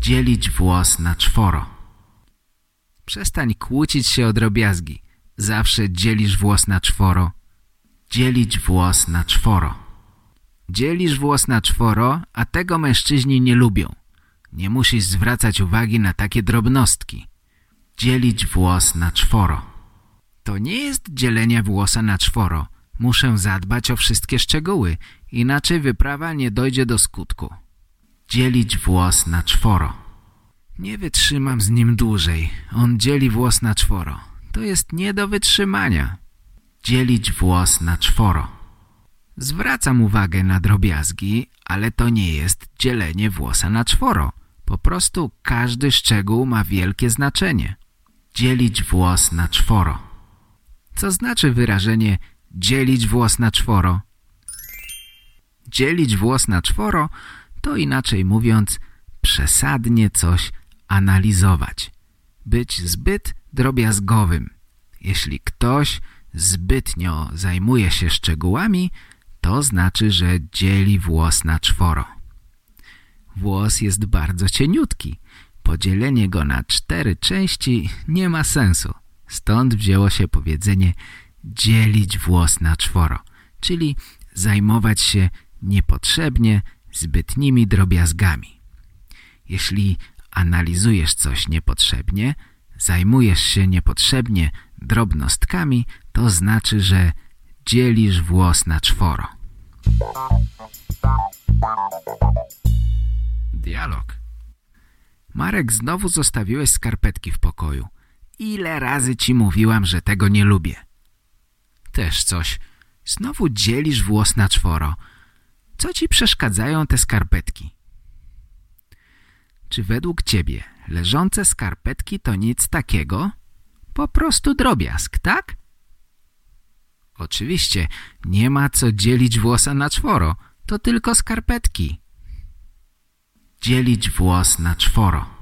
Dzielić włos na czworo. Przestań kłócić się o drobiazgi. Zawsze dzielisz włos na czworo. Dzielić włos na czworo. Dzielisz włos na czworo, a tego mężczyźni nie lubią. Nie musisz zwracać uwagi na takie drobnostki. Dzielić włos na czworo. To nie jest dzielenie włosa na czworo. Muszę zadbać o wszystkie szczegóły, inaczej wyprawa nie dojdzie do skutku. Dzielić włos na czworo. Nie wytrzymam z nim dłużej. On dzieli włos na czworo. To jest nie do wytrzymania. Dzielić włos na czworo. Zwracam uwagę na drobiazgi, ale to nie jest dzielenie włosa na czworo. Po prostu każdy szczegół ma wielkie znaczenie. Dzielić włos na czworo. Co znaczy wyrażenie dzielić włos na czworo? Dzielić włos na czworo to inaczej mówiąc przesadnie coś analizować. Być zbyt drobiazgowym. Jeśli ktoś zbytnio zajmuje się szczegółami, to znaczy, że dzieli włos na czworo. Włos jest bardzo cieniutki. Podzielenie go na cztery części nie ma sensu. Stąd wzięło się powiedzenie dzielić włos na czworo, czyli zajmować się niepotrzebnie zbytnimi drobiazgami. Jeśli analizujesz coś niepotrzebnie, zajmujesz się niepotrzebnie drobnostkami, to znaczy, że dzielisz włos na czworo. Dialog. Marek, znowu zostawiłeś skarpetki w pokoju. Ile razy ci mówiłam, że tego nie lubię? Też coś. Znowu dzielisz włos na czworo. Co ci przeszkadzają te skarpetki? Czy według ciebie leżące skarpetki to nic takiego? Po prostu drobiazg, tak? Oczywiście, nie ma co dzielić włosa na czworo. To tylko skarpetki. Dzielić włos na czworo.